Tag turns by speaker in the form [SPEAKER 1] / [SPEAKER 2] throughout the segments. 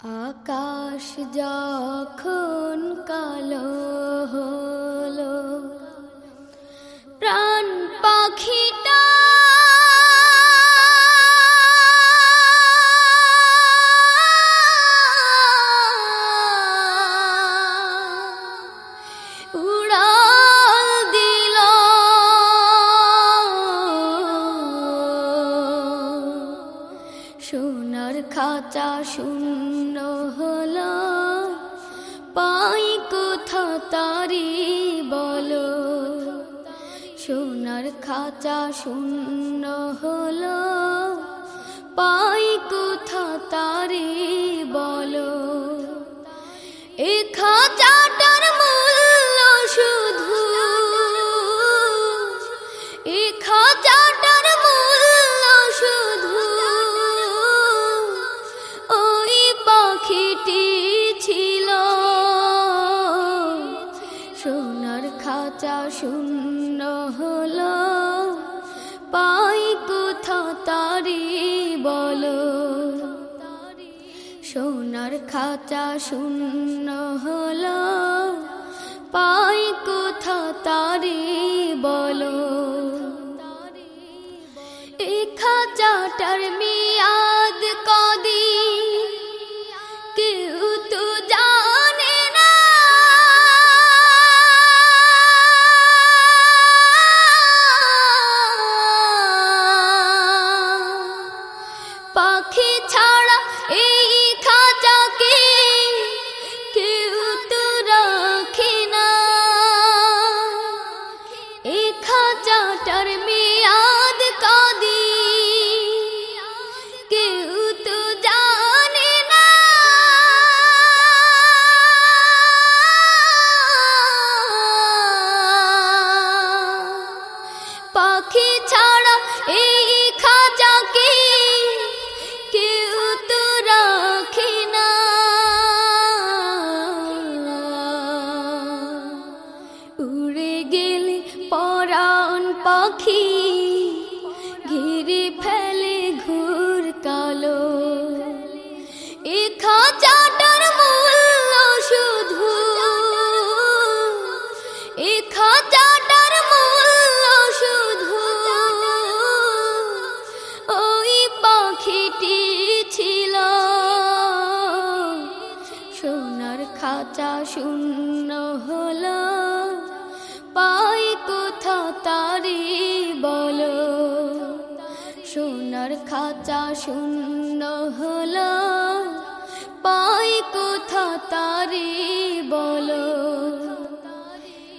[SPEAKER 1] আকাশ যখন কালো হলো সোনার খাঁচা শূন্য হলো। পাই কোথা তারি বলো। সোনার খাঁচা শূন্য হলো। পাই কোথা তারি বলো। শূন্য হলো। পাই কোথা তারি বলো। সোনার খাঁচা শূন্য হলো। পাই কোথা তারি বলো। এই খাঁচাটার মিয়াদ পাখি, ঘিরে ফেলে ঘুর কালো। এ খাঁচাটার মূল্য শুধু। এ খাঁচাটার মূল্য শুধু। ওই পাখিটি ছিল সোনার খাঁচা শূন্য হলো। পাই কোথা তারি বল? সোনার খাঁচা শূন্য হল। পাই কোথা তারি বল?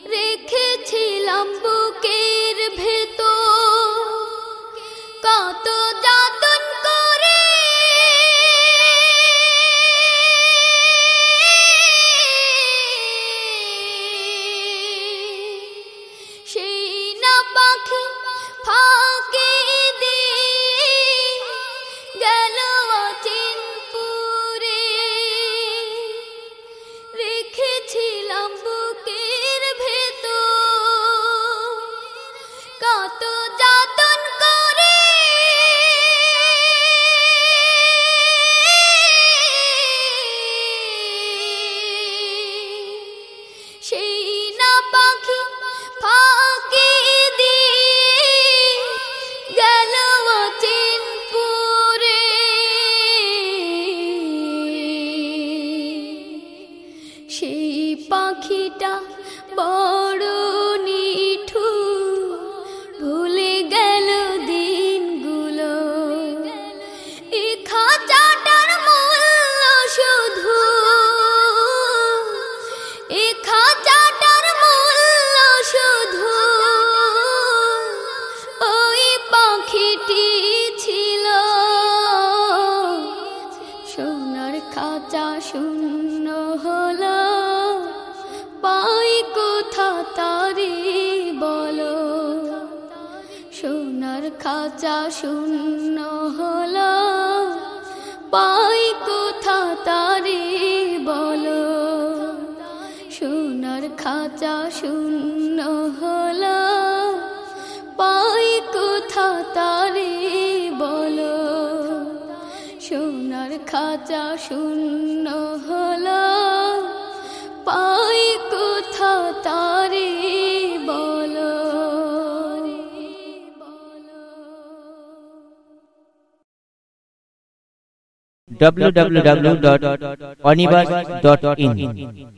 [SPEAKER 1] রেখেছিলাম পাখিটা বড় নিঠু। ভুলে গেল দিনগুলো। এ খাঁচাটার মূল্য শুধু। এ খাঁচাটার মূল্য শুধু। ওই পাখিটি ছিল। সোনার খাঁচা শূন্য হলো সোনার খাঁচা শূন্য হলো। পাই কোথা তারি বলো। সোনার খাঁচা শূন্য হলো। পাই কোথা তারি বলো। সোনার খাঁচা শূন্য হলো। পাই কোথা তারে
[SPEAKER 2] www.onibus.in